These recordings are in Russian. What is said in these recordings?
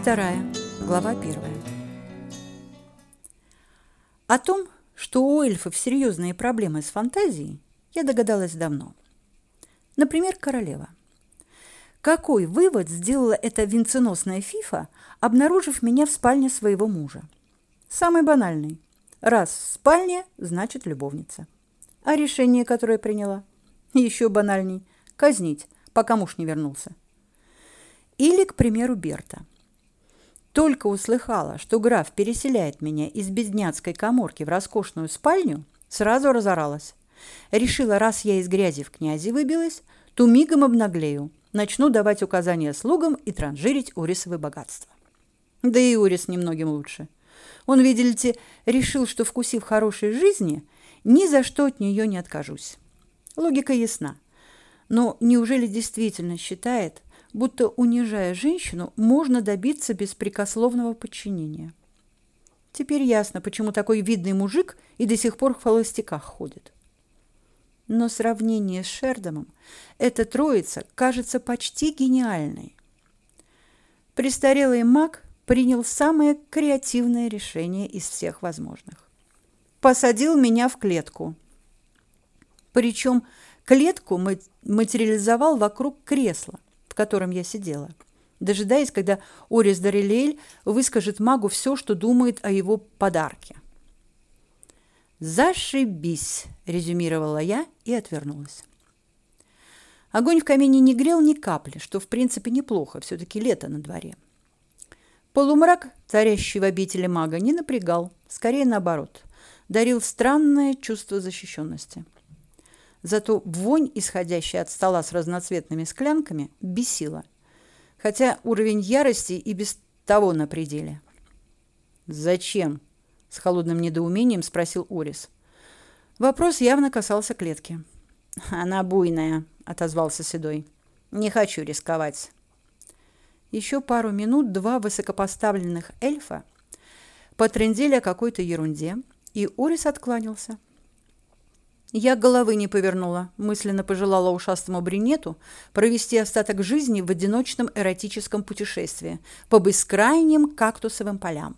вторая, глава первая. О том, что у эльфов серьезные проблемы с фантазией, я догадалась давно. Например, королева. Какой вывод сделала эта венценосная фифа, обнаружив меня в спальне своего мужа? Самый банальный. Раз в спальне, значит любовница. А решение, которое приняла? Еще банальней. Казнить, пока муж не вернулся. Или, к примеру, Берта. Только услыхала, что граф переселяет меня из бездняцкой каморки в роскошную спальню, сразу разоралась. Решила, раз я из грязи в князи выбилась, то мигом обнаглею, начну давать указания слугам и транжирить Урисовы богатства. Да и Урис немногим лучше. Он, видите решил, что, вкусив хорошей жизни, ни за что от нее не откажусь. Логика ясна. Но неужели действительно считает, будто унижая женщину, можно добиться беспрекословного подчинения. Теперь ясно, почему такой видный мужик и до сих пор в холостяках ходит. Но сравнение с Шердомом эта троица кажется почти гениальной. Престарелый маг принял самое креативное решение из всех возможных. Посадил меня в клетку. Причем клетку материализовал вокруг кресла в котором я сидела, дожидаясь, когда Орис Дарелель выскажет магу все, что думает о его подарке. «Зашибись!» – резюмировала я и отвернулась. Огонь в камине не грел ни капли, что, в принципе, неплохо, все-таки лето на дворе. Полумрак, царящий в обители мага, не напрягал, скорее наоборот, дарил странное чувство защищенности. Зато вонь, исходящая от стола с разноцветными склянками, бесила. Хотя уровень ярости и без того на пределе. «Зачем?» – с холодным недоумением спросил Орис. Вопрос явно касался клетки. «Она буйная», – отозвался Седой. «Не хочу рисковать». Еще пару минут два высокопоставленных эльфа потрындели о какой-то ерунде, и Орис откланялся. Я головы не повернула, мысленно пожелала ушастому брюнету провести остаток жизни в одиночном эротическом путешествии по бескрайним кактусовым полям.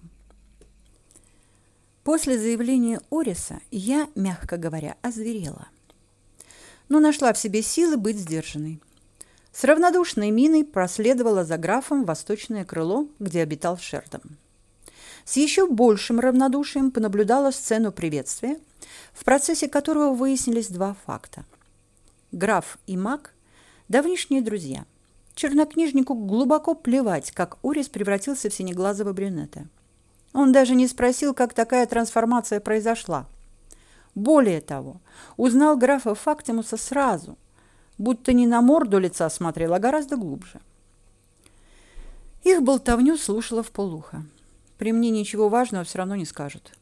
После заявления Ориса я, мягко говоря, озверела. Но нашла в себе силы быть сдержанной. С равнодушной миной проследовала за графом в восточное крыло, где обитал Шердом. С еще большим равнодушием понаблюдала сцену приветствия – в процессе которого выяснились два факта. Граф и маг – давнишние друзья. Чернокнижнику глубоко плевать, как Орис превратился в синеглазого брюнета. Он даже не спросил, как такая трансформация произошла. Более того, узнал графа Фактимуса сразу, будто не на морду лица смотрел, а гораздо глубже. Их болтовню слушала в полухо. При мне ничего важного все равно не скажут.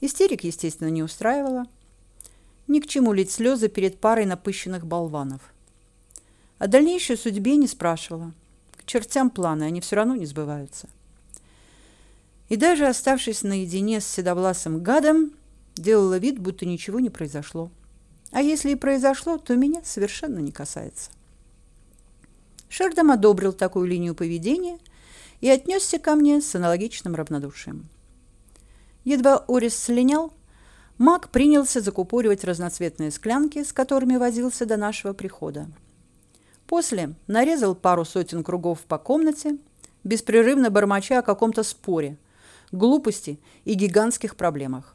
Истерик, естественно, не устраивала. Ни к чему лить слезы перед парой напыщенных болванов. О дальнейшей судьбе не спрашивала. К чертям планы, они все равно не сбываются. И даже оставшись наедине с седовласым гадом, делала вид, будто ничего не произошло. А если и произошло, то меня совершенно не касается. Шердом одобрил такую линию поведения и отнесся ко мне с аналогичным равнодушием. Едва Орис слинял, маг принялся закупоривать разноцветные склянки, с которыми возился до нашего прихода. После нарезал пару сотен кругов по комнате, беспрерывно бормоча о каком-то споре, глупости и гигантских проблемах.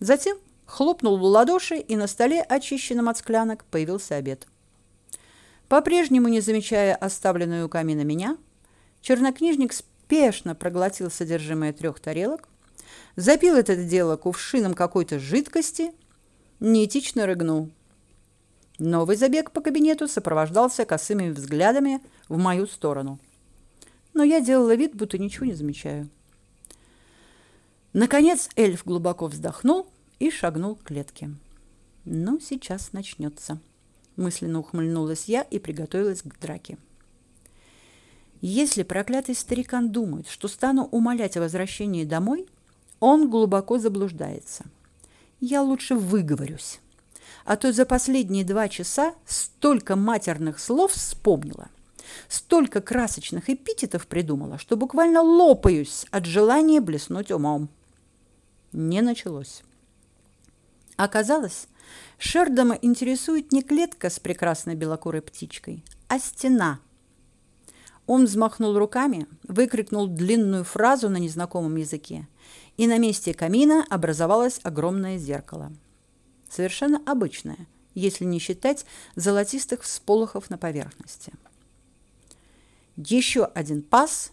Затем хлопнул в ладоши, и на столе, очищенном от склянок, появился обед. По-прежнему не замечая оставленную у камина меня, чернокнижник спешно проглотил содержимое трех тарелок, запил это дело кувшином какой-то жидкости, неэтично рыгнул. Новый забег по кабинету сопровождался косыми взглядами в мою сторону. Но я делала вид, будто ничего не замечаю. Наконец эльф глубоко вздохнул и шагнул к клетке. «Ну, сейчас начнется», — мысленно ухмыльнулась я и приготовилась к драке. Если проклятый старикан думает, что стану умолять о возвращении домой, он глубоко заблуждается. Я лучше выговорюсь. А то за последние два часа столько матерных слов вспомнила, Столько красочных эпитетов придумала, что буквально лопаюсь от желания блеснуть умом. Не началось. Оказалось, Шердома интересует не клетка с прекрасной белокурой птичкой, а стена. Он взмахнул руками, выкрикнул длинную фразу на незнакомом языке, и на месте камина образовалось огромное зеркало. Совершенно обычное, если не считать золотистых всполохов на поверхности. Еще один пас,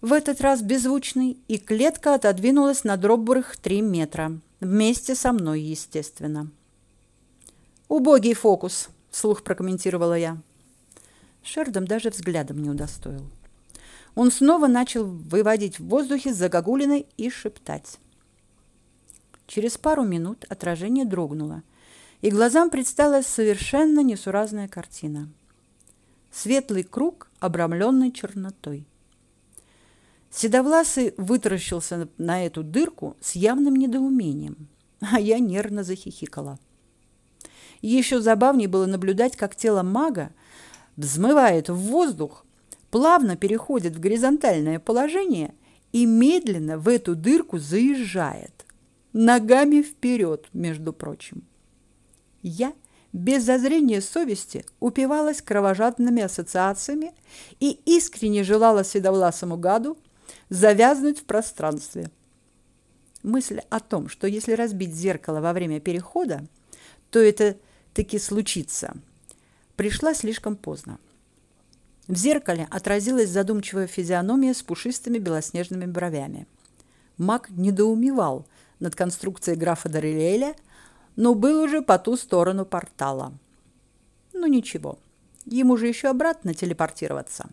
в этот раз беззвучный, и клетка отодвинулась на добрых три метра, вместе со мной, естественно. «Убогий фокус», — вслух прокомментировала я. Шердом даже взглядом не удостоил. Он снова начал выводить в воздухе загогулиной и шептать. Через пару минут отражение дрогнуло, и глазам предстала совершенно несуразная картина — светлый круг, обрамленный чернотой. Седовласый вытаращился на эту дырку с явным недоумением, а я нервно захихикала. Еще забавнее было наблюдать, как тело мага взмывает в воздух, плавно переходит в горизонтальное положение и медленно в эту дырку заезжает, ногами вперед, между прочим. Я – без зазрения совести упивалась кровожадными ассоциациями и искренне желала седовласому гаду завязнуть в пространстве. Мысль о том, что если разбить зеркало во время перехода, то это таки случится, пришла слишком поздно. В зеркале отразилась задумчивая физиономия с пушистыми белоснежными бровями. Маг недоумевал над конструкцией графа Дорелеля – но был уже по ту сторону портала. Ну ничего, ему же еще обратно телепортироваться.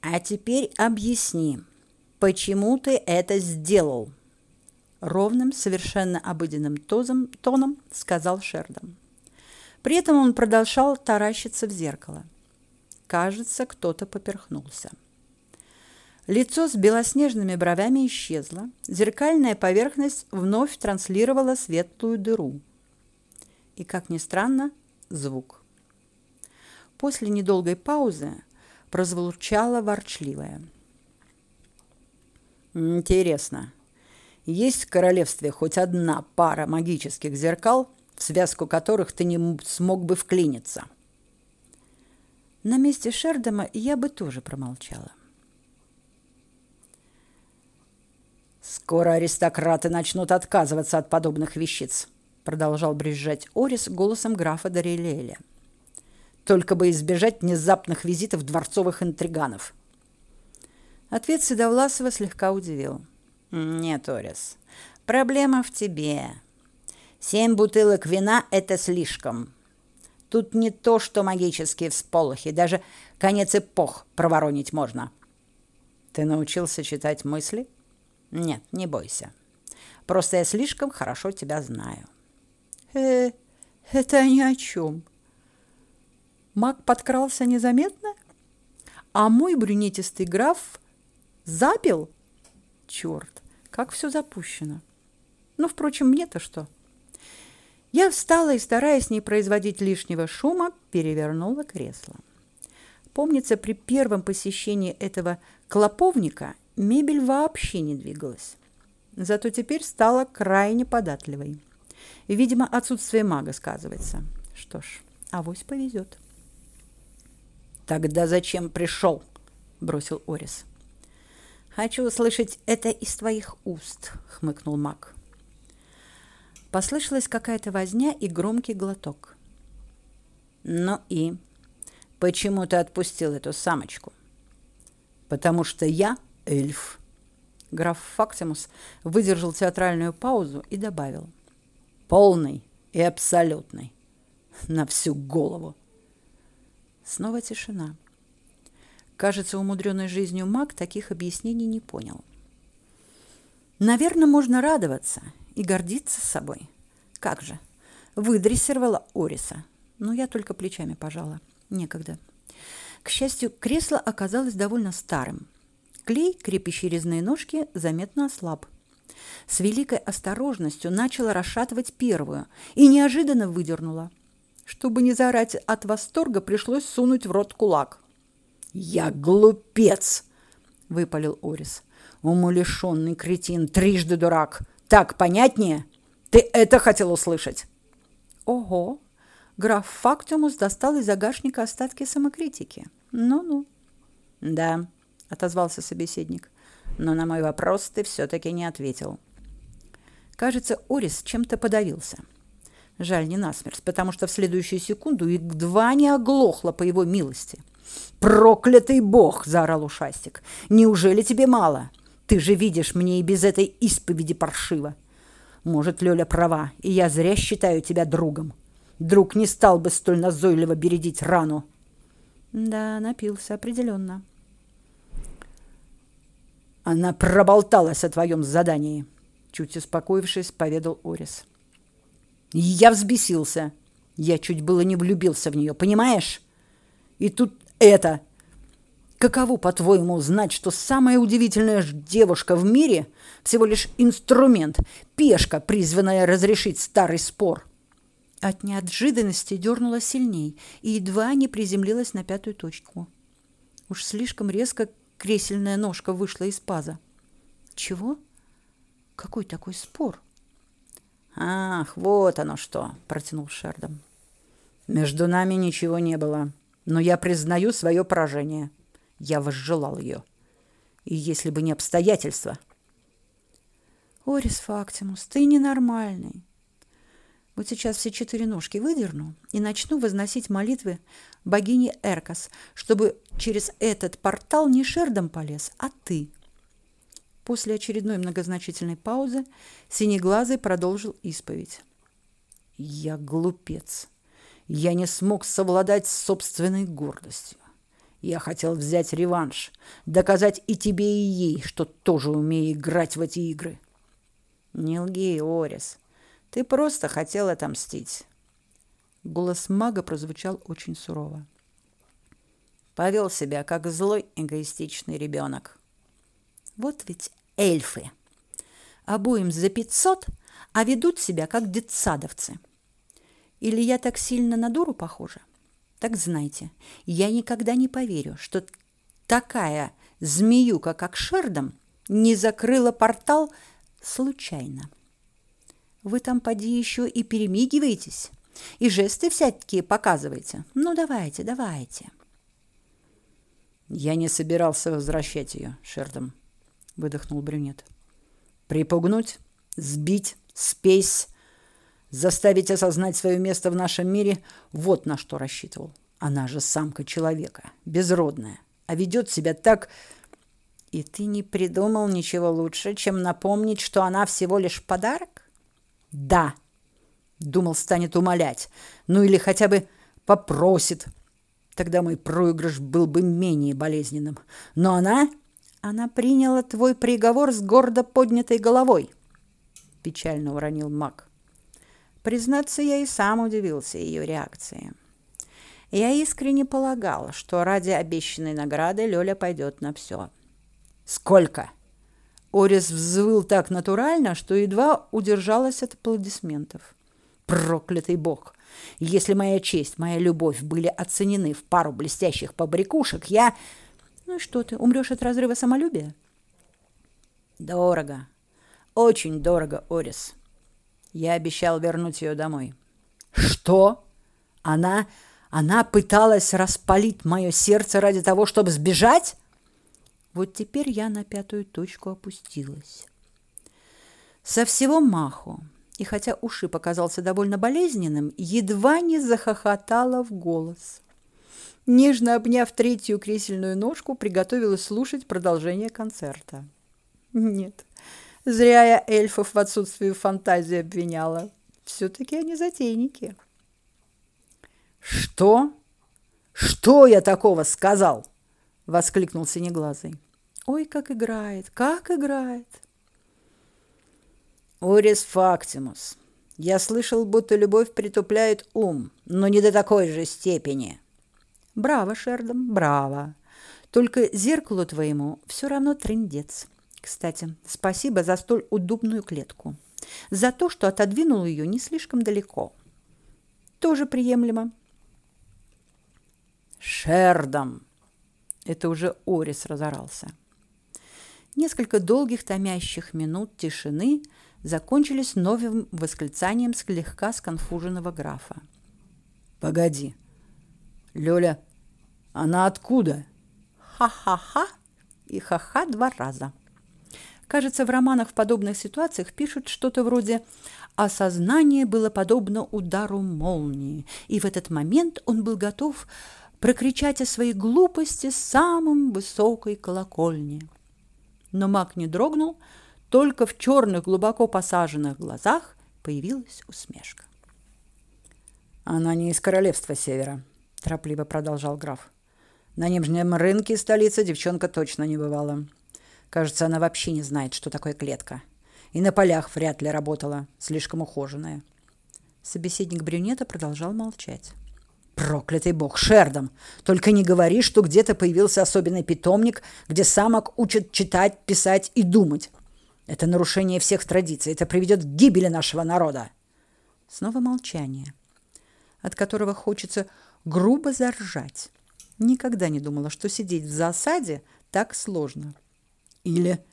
А теперь объясни, почему ты это сделал? Ровным, совершенно обыденным тозом, тоном сказал Шердон. При этом он продолжал таращиться в зеркало. Кажется, кто-то поперхнулся. Лицо с белоснежными бровями исчезло. Зеркальная поверхность вновь транслировала светлую дыру. И, как ни странно, звук. После недолгой паузы прозвучало ворчливое. Интересно, есть в королевстве хоть одна пара магических зеркал, в связку которых ты не смог бы вклиниться? На месте Шердома я бы тоже промолчала. Скоро аристократы начнут отказываться от подобных вещиц, продолжал брюзжать Орис голосом графа Дарилеля. Только бы избежать внезапных визитов дворцовых интриганов. Ответ Седовласова слегка удивил. Нет, Орис, проблема в тебе. Семь бутылок вина это слишком. Тут не то, что магические всполохи, даже конец эпох проворонить можно. Ты научился читать мысли? Нет, не бойся. Просто я слишком хорошо тебя знаю. Э, это ни о чем. Маг подкрался незаметно, а мой брюнетистый граф запил. Черт, как все запущено. Ну, впрочем, мне-то что? Я встала и, стараясь не производить лишнего шума, перевернула кресло. Помнится, при первом посещении этого клоповника Мебель вообще не двигалась. Зато теперь стала крайне податливой. Видимо, отсутствие мага сказывается. Что ж, авось повезет. «Тогда зачем пришел?» – бросил Орис. «Хочу услышать это из твоих уст», – хмыкнул маг. Послышалась какая-то возня и громкий глоток. «Ну и? Почему ты отпустил эту самочку?» «Потому что я эльф. Граф Фактимус выдержал театральную паузу и добавил. Полный и абсолютный. На всю голову. Снова тишина. Кажется, умудренный жизнью маг таких объяснений не понял. Наверное, можно радоваться и гордиться собой. Как же? Выдрессировала Ориса. Но я только плечами пожала. Некогда. К счастью, кресло оказалось довольно старым. Клей, крепящий резные ножки, заметно ослаб. С великой осторожностью начала расшатывать первую и неожиданно выдернула. Чтобы не заорать от восторга, пришлось сунуть в рот кулак. «Я глупец!» — выпалил Орис. «Умалишенный кретин, трижды дурак. Так понятнее? Ты это хотел услышать?» «Ого!» Граф Фактумус достал из загашника остатки самокритики. «Ну-ну». «Да», — отозвался собеседник. «Но на мой вопрос ты все-таки не ответил». Кажется, Орис чем-то подавился. Жаль, не насмерть, потому что в следующую секунду едва не оглохла по его милости. «Проклятый бог!» – заорал ушастик. «Неужели тебе мало? Ты же видишь, мне и без этой исповеди паршиво. Может, Лёля права, и я зря считаю тебя другом. Друг не стал бы столь назойливо бередить рану». Да, напился определенно. Она проболталась о твоем задании, чуть успокоившись, поведал Орис. Я взбесился. Я чуть было не влюбился в нее, понимаешь? И тут это. Каково, по-твоему, знать, что самая удивительная девушка в мире всего лишь инструмент, пешка, призванная разрешить старый спор? От неожиданности дернула сильней и едва не приземлилась на пятую точку. Уж слишком резко кресельная ножка вышла из паза. Чего? Какой такой спор? Ах, вот оно что, протянул Шердом. Между нами ничего не было, но я признаю свое поражение. Я возжелал ее. И если бы не обстоятельства... Орис Фактимус, ты ненормальный. Вот сейчас все четыре ножки выдерну и начну возносить молитвы богине Эркас, чтобы через этот портал не Шердом полез, а ты. После очередной многозначительной паузы Синеглазый продолжил исповедь. Я глупец. Я не смог совладать с собственной гордостью. Я хотел взять реванш, доказать и тебе, и ей, что тоже умею играть в эти игры. Не лги, Орис. Ты просто хотел отомстить. Голос мага прозвучал очень сурово. Повел себя как злой эгоистичный ребенок. Вот ведь эльфы. Обоим за пятьсот, а ведут себя как детсадовцы. Или я так сильно на дуру похожа? Так знайте, я никогда не поверю, что такая змеюка, как Шердом, не закрыла портал случайно. Вы там поди еще и перемигиваетесь, и жесты всякие показываете. Ну, давайте, давайте. Я не собирался возвращать ее, Шердом, выдохнул брюнет. Припугнуть, сбить, спесь, заставить осознать свое место в нашем мире – вот на что рассчитывал. Она же самка человека, безродная, а ведет себя так... И ты не придумал ничего лучше, чем напомнить, что она всего лишь подарок? Да. Думал, станет умолять. Ну или хотя бы попросит. Тогда мой проигрыш был бы менее болезненным. Но она... Она приняла твой приговор с гордо поднятой головой. Печально уронил маг. Признаться, я и сам удивился ее реакции. Я искренне полагал, что ради обещанной награды Лёля пойдет на все. «Сколько?» Орис взвыл так натурально, что едва удержалась от аплодисментов. Проклятый бог! Если моя честь, моя любовь были оценены в пару блестящих побрякушек, я... Ну и что ты, умрешь от разрыва самолюбия? Дорого. Очень дорого, Орис. Я обещал вернуть ее домой. Что? Она... Она пыталась распалить мое сердце ради того, чтобы сбежать? Вот теперь я на пятую точку опустилась. Со всего маху, и хотя уши показался довольно болезненным, едва не захохотала в голос. Нежно обняв третью кресельную ножку, приготовилась слушать продолжение концерта. Нет, зря я эльфов в отсутствии фантазии обвиняла. Все-таки они затейники. «Что? Что я такого сказал?» — воскликнул Синеглазый. Ой, как играет, как играет. Орис Фактимус. Я слышал, будто любовь притупляет ум, но не до такой же степени. Браво, Шердом, браво. Только зеркалу твоему все равно трындец. Кстати, спасибо за столь удобную клетку. За то, что отодвинул ее не слишком далеко. тоже приемлемо. Шердом. Это уже Орис разорался. Несколько долгих томящих минут тишины закончились новым восклицанием слегка сконфуженного графа. Погоди. Лёля, она откуда? Ха-ха-ха и ха-ха два раза. Кажется, в романах в подобных ситуациях пишут что-то вроде «осознание было подобно удару молнии», и в этот момент он был готов прокричать о своей глупости с самым высокой колокольни. Но маг не дрогнул, только в черных глубоко посаженных глазах появилась усмешка. Она не из королевства Севера, торопливо продолжал граф. На Нижнем рынке столицы девчонка точно не бывала. Кажется, она вообще не знает, что такое клетка. И на полях вряд ли работала, слишком ухоженная. Собеседник брюнета продолжал молчать. Проклятый бог, Шердом! Только не говори, что где-то появился особенный питомник, где самок учат читать, писать и думать. Это нарушение всех традиций. Это приведет к гибели нашего народа. Снова молчание, от которого хочется грубо заржать. Никогда не думала, что сидеть в засаде так сложно. Или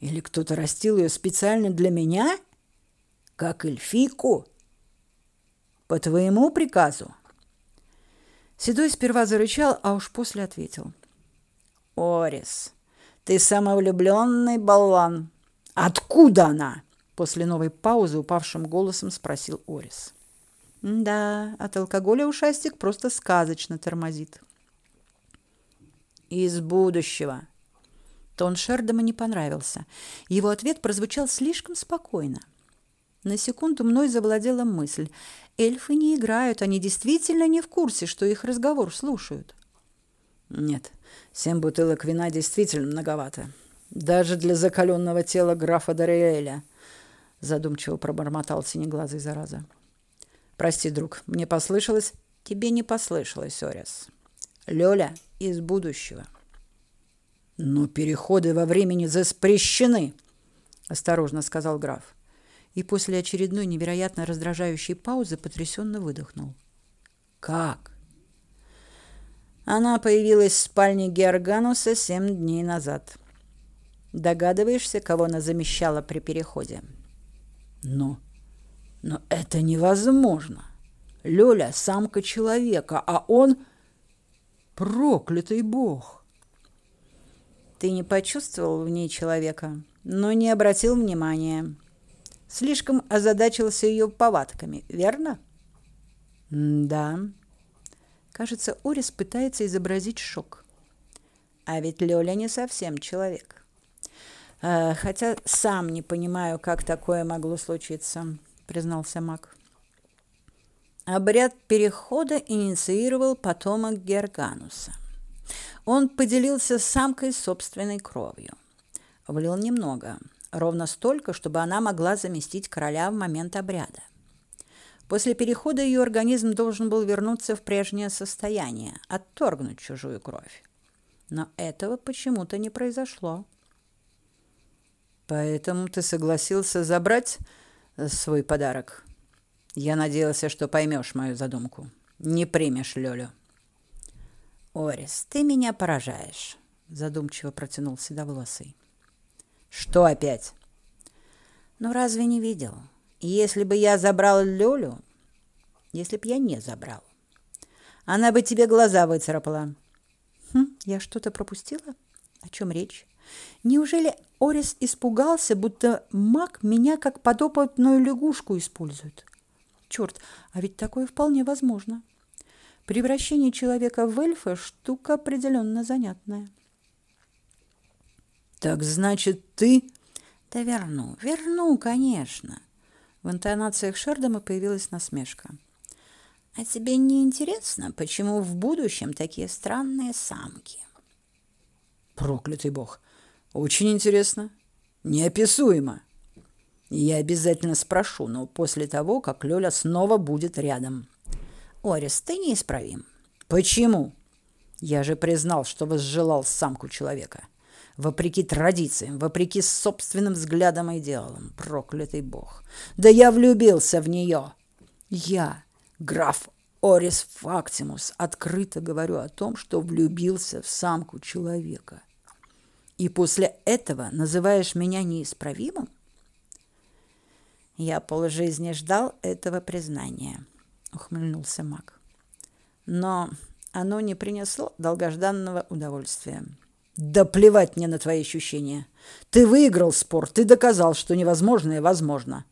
или кто-то растил ее специально для меня, как эльфийку? По твоему приказу? Седой сперва зарычал, а уж после ответил. Орис, ты самовлюбленный болван. Откуда она? После новой паузы упавшим голосом спросил Орис. Да, от алкоголя ушастик просто сказочно тормозит. Из будущего. Тон Шердома не понравился. Его ответ прозвучал слишком спокойно. На секунду мной завладела мысль. Эльфы не играют, они действительно не в курсе, что их разговор слушают. Нет, семь бутылок вина действительно многовато. Даже для закаленного тела графа Дариэля, задумчиво пробормотал синеглазый зараза. Прости, друг, мне послышалось? Тебе не послышалось, Орис. Лёля из будущего. Но переходы во времени запрещены, осторожно сказал граф. И после очередной невероятно раздражающей паузы потрясенно выдохнул. Как? Она появилась в спальне Георгануса семь дней назад. Догадываешься, кого она замещала при переходе? Но но это невозможно. Лёля самка человека, а он проклятый бог. Ты не почувствовал в ней человека, но не обратил внимания. Слишком озадачился ее повадками, верно? да. Кажется, Орис пытается изобразить шок. А ведь Лёля не совсем человек. Э, хотя сам не понимаю, как такое могло случиться, признался Мак. Обряд перехода инициировал потомок Гергануса. Он поделился с самкой собственной кровью. Влил немного, ровно столько, чтобы она могла заместить короля в момент обряда. После перехода ее организм должен был вернуться в прежнее состояние, отторгнуть чужую кровь. Но этого почему-то не произошло. Поэтому ты согласился забрать свой подарок. Я надеялся, что поймешь мою задумку. Не примешь Лёлю. Орис, ты меня поражаешь, задумчиво протянул седовласый. Что опять? Ну разве не видел? Если бы я забрал Лёлю, если б я не забрал, она бы тебе глаза выцарапала. Хм, я что-то пропустила? О чем речь? Неужели Орис испугался, будто маг меня как подопытную лягушку использует? Черт, а ведь такое вполне возможно. Превращение человека в эльфа – штука определенно занятная. «Так значит, ты...» «Да верну, верну, конечно!» В интонациях Шердома появилась насмешка. «А тебе не интересно, почему в будущем такие странные самки?» «Проклятый бог! Очень интересно. Неописуемо. Я обязательно спрошу, но после того, как Лёля снова будет рядом». Орис, ты неисправим. Почему? Я же признал, что возжелал самку человека. Вопреки традициям, вопреки собственным взглядам и идеалам. Проклятый бог. Да я влюбился в нее. Я, граф Орис Фактимус, открыто говорю о том, что влюбился в самку человека. И после этого называешь меня неисправимым? Я полжизни ждал этого признания, ухмыльнулся Мак. Но оно не принесло долгожданного удовольствия. Да плевать мне на твои ощущения. Ты выиграл спор, ты доказал, что невозможное возможно.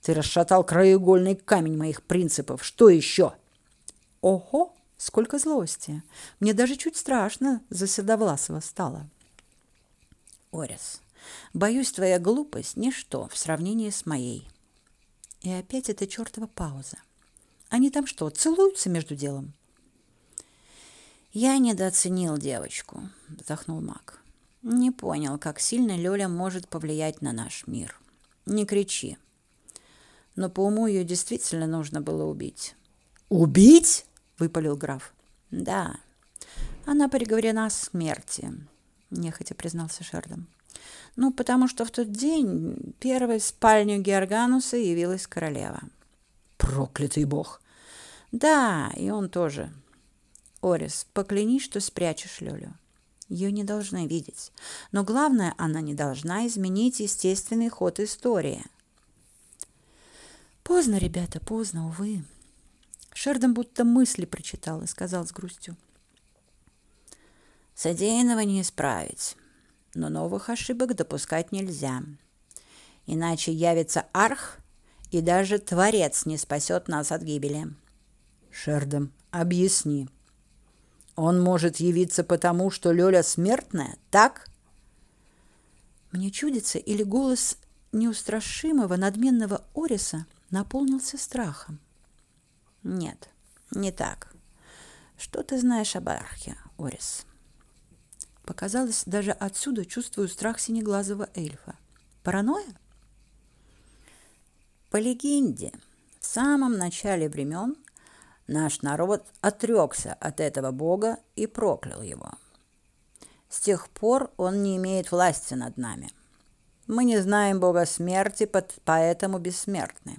Ты расшатал краеугольный камень моих принципов. Что еще? Ого, сколько злости. Мне даже чуть страшно за Седовласова стало. Орис, боюсь, твоя глупость ничто в сравнении с моей. И опять эта чертова пауза. Они там что, целуются между делом? Я недооценил девочку, вздохнул Мак. Не понял, как сильно Лёля может повлиять на наш мир. Не кричи. Но по уму ее действительно нужно было убить. Убить? выпалил граф. Да. Она приговорена к смерти, нехотя признался Шердом. Ну, потому что в тот день первой в спальню Георгануса явилась королева. Проклятый бог. Да, и он тоже. Орис, поклянись, что спрячешь Лёлю. Ее не должны видеть. Но главное, она не должна изменить естественный ход истории. Поздно, ребята, поздно, увы. Шердом будто мысли прочитал и сказал с грустью. Содеянного не исправить, но новых ошибок допускать нельзя. Иначе явится арх, и даже Творец не спасет нас от гибели. Шердом, объясни, он может явиться потому, что Лёля смертная, так? Мне чудится, или голос неустрашимого, надменного Ориса наполнился страхом. Нет, не так. Что ты знаешь об Архе, Орис? Показалось, даже отсюда чувствую страх синеглазого эльфа. Паранойя? По легенде, в самом начале времен Наш народ отрекся от этого бога и проклял его. С тех пор он не имеет власти над нами. Мы не знаем бога смерти, поэтому бессмертны.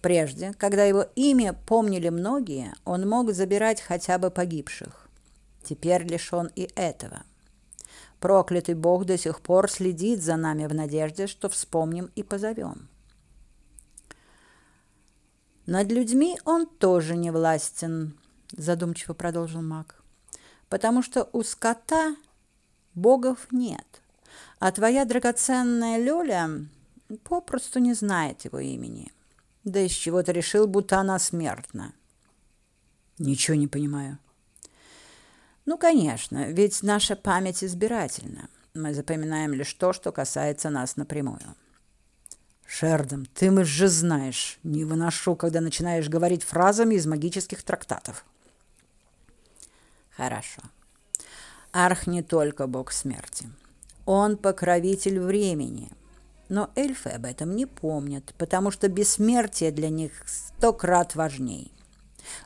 Прежде, когда его имя помнили многие, он мог забирать хотя бы погибших. Теперь лишен и этого. Проклятый бог до сих пор следит за нами в надежде, что вспомним и позовем. Над людьми он тоже не властен, задумчиво продолжил Мак. Потому что у скота богов нет. А твоя драгоценная Лёля попросту не знает его имени. Да из чего ты решил, будто она смертна? Ничего не понимаю. Ну, конечно, ведь наша память избирательна. Мы запоминаем лишь то, что касается нас напрямую. Шердом, ты мы же знаешь, не выношу, когда начинаешь говорить фразами из магических трактатов. Хорошо. Арх не только бог смерти. Он покровитель времени. Но эльфы об этом не помнят, потому что бессмертие для них сто крат важней.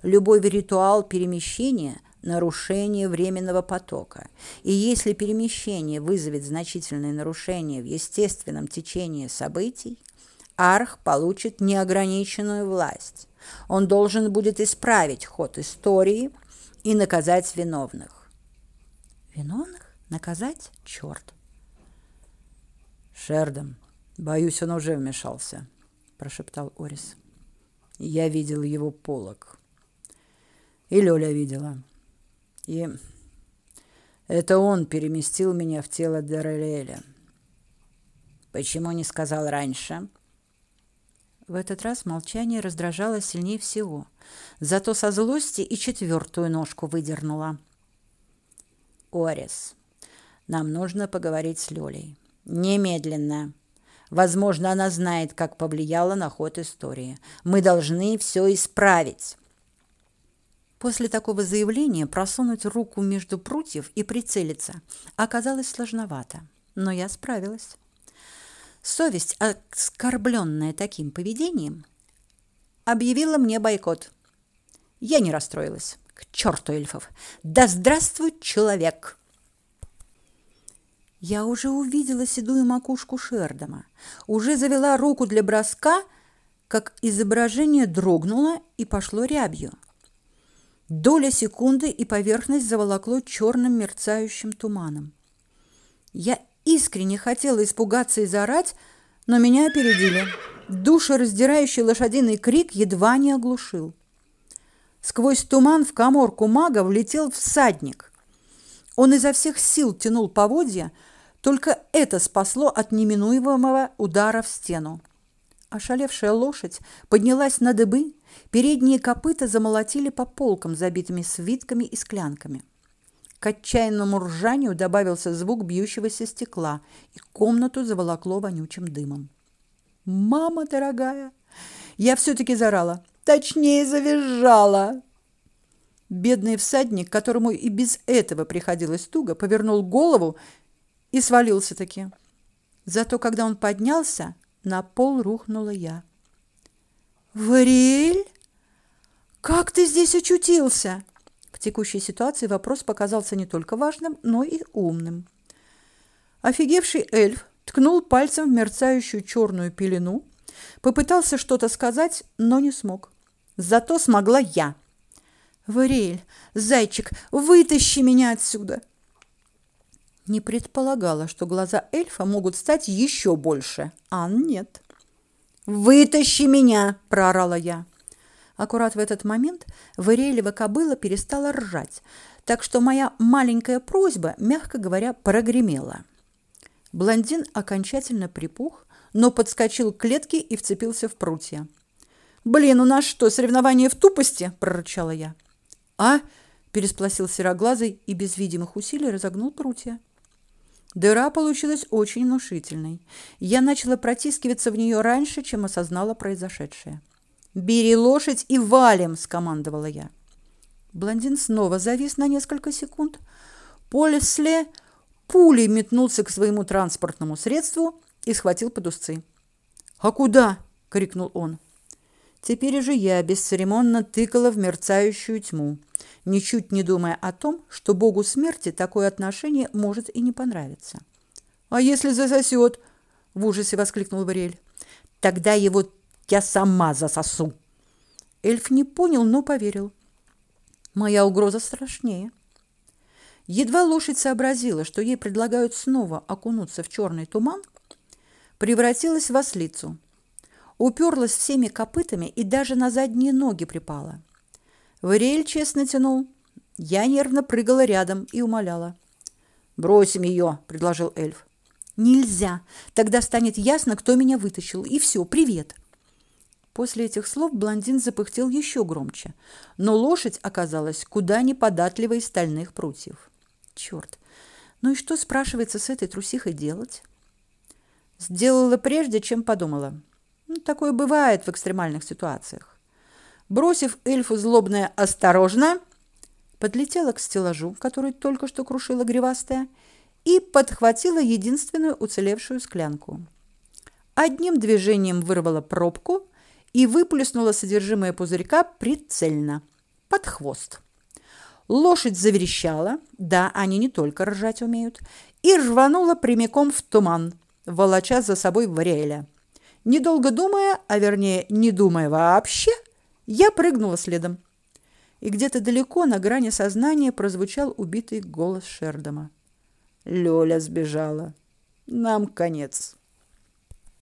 Любой ритуал перемещения – нарушение временного потока. И если перемещение вызовет значительные нарушения в естественном течении событий, Арх получит неограниченную власть. Он должен будет исправить ход истории и наказать виновных. Виновных? Наказать? Черт! Шердом, боюсь, он уже вмешался, прошептал Орис. Я видел его полог. И Лёля видела. И это он переместил меня в тело Дарелеля. Почему не сказал раньше? В этот раз молчание раздражало сильнее всего. Зато со злости и четвертую ножку выдернула. «Орис, нам нужно поговорить с Лёлей. Немедленно. Возможно, она знает, как повлияла на ход истории. Мы должны все исправить». После такого заявления просунуть руку между прутьев и прицелиться оказалось сложновато, но я справилась. Совесть, оскорбленная таким поведением, объявила мне бойкот. Я не расстроилась. К черту эльфов! Да здравствует человек! Я уже увидела седую макушку Шердома, уже завела руку для броска, как изображение дрогнуло и пошло рябью. Доля секунды, и поверхность заволокло черным мерцающим туманом. Я искренне хотела испугаться и заорать, но меня опередили. Душераздирающий лошадиный крик едва не оглушил. Сквозь туман в каморку мага влетел всадник. Он изо всех сил тянул поводья, только это спасло от неминуемого удара в стену. Ошалевшая лошадь поднялась на дыбы, передние копыта замолотили по полкам, забитыми свитками и склянками. К отчаянному ржанию добавился звук бьющегося стекла, и комнату заволокло вонючим дымом. «Мама дорогая!» Я все-таки зарала, точнее завизжала. Бедный всадник, которому и без этого приходилось туго, повернул голову и свалился таки. Зато когда он поднялся, на пол рухнула я. «Варель? Как ты здесь очутился?» Текущей ситуации вопрос показался не только важным, но и умным. Офигевший эльф ткнул пальцем в мерцающую черную пелену, попытался что-то сказать, но не смог. Зато смогла я. «Варель, зайчик, вытащи меня отсюда!» Не предполагала, что глаза эльфа могут стать еще больше, а нет. «Вытащи меня!» – проорала я. Аккурат в этот момент Варелева кобыла перестала ржать, так что моя маленькая просьба, мягко говоря, прогремела. Блондин окончательно припух, но подскочил к клетке и вцепился в прутья. «Блин, у нас что, соревнование в тупости?» – прорычала я. «А?» – переспросил сероглазый и без видимых усилий разогнул прутья. Дыра получилась очень внушительной. Я начала протискиваться в нее раньше, чем осознала произошедшее. «Бери лошадь и валим!» – скомандовала я. Блондин снова завис на несколько секунд. Полесле пулей метнулся к своему транспортному средству и схватил под. «А куда?» – крикнул он. Теперь же я бесцеремонно тыкала в мерцающую тьму – ничуть не думая о том, что богу смерти такое отношение может и не понравиться. «А если засосет?» – в ужасе воскликнул Варель. «Тогда его я сама засосу!» Эльф не понял, но поверил. «Моя угроза страшнее». Едва лошадь сообразила, что ей предлагают снова окунуться в черный туман, превратилась в ослицу. Уперлась всеми копытами и даже на задние ноги припала – Вариэль честно тянул. Я нервно прыгала рядом и умоляла. «Бросим ее», — предложил эльф. «Нельзя. Тогда станет ясно, кто меня вытащил. И все, привет». После этих слов блондин запыхтел еще громче, но лошадь оказалась куда неподатливой стальных прутьев. Черт! Ну и что, спрашивается, с этой трусихой делать? Сделала прежде, чем подумала. Ну, такое бывает в экстремальных ситуациях. Бросив эльфу злобное «осторожно», подлетела к стеллажу, который только что крушила гривастая, и подхватила единственную уцелевшую склянку. Одним движением вырвала пробку и выплеснула содержимое пузырька прицельно, под хвост. Лошадь заверещала, да, они не только ржать умеют, и рванула прямиком в туман, волоча за собой Вариэля. Недолго думая, а вернее, не думая вообще, я прыгнула следом. И где-то далеко на грани сознания прозвучал убитый голос Шердома. Лёля сбежала. Нам конец.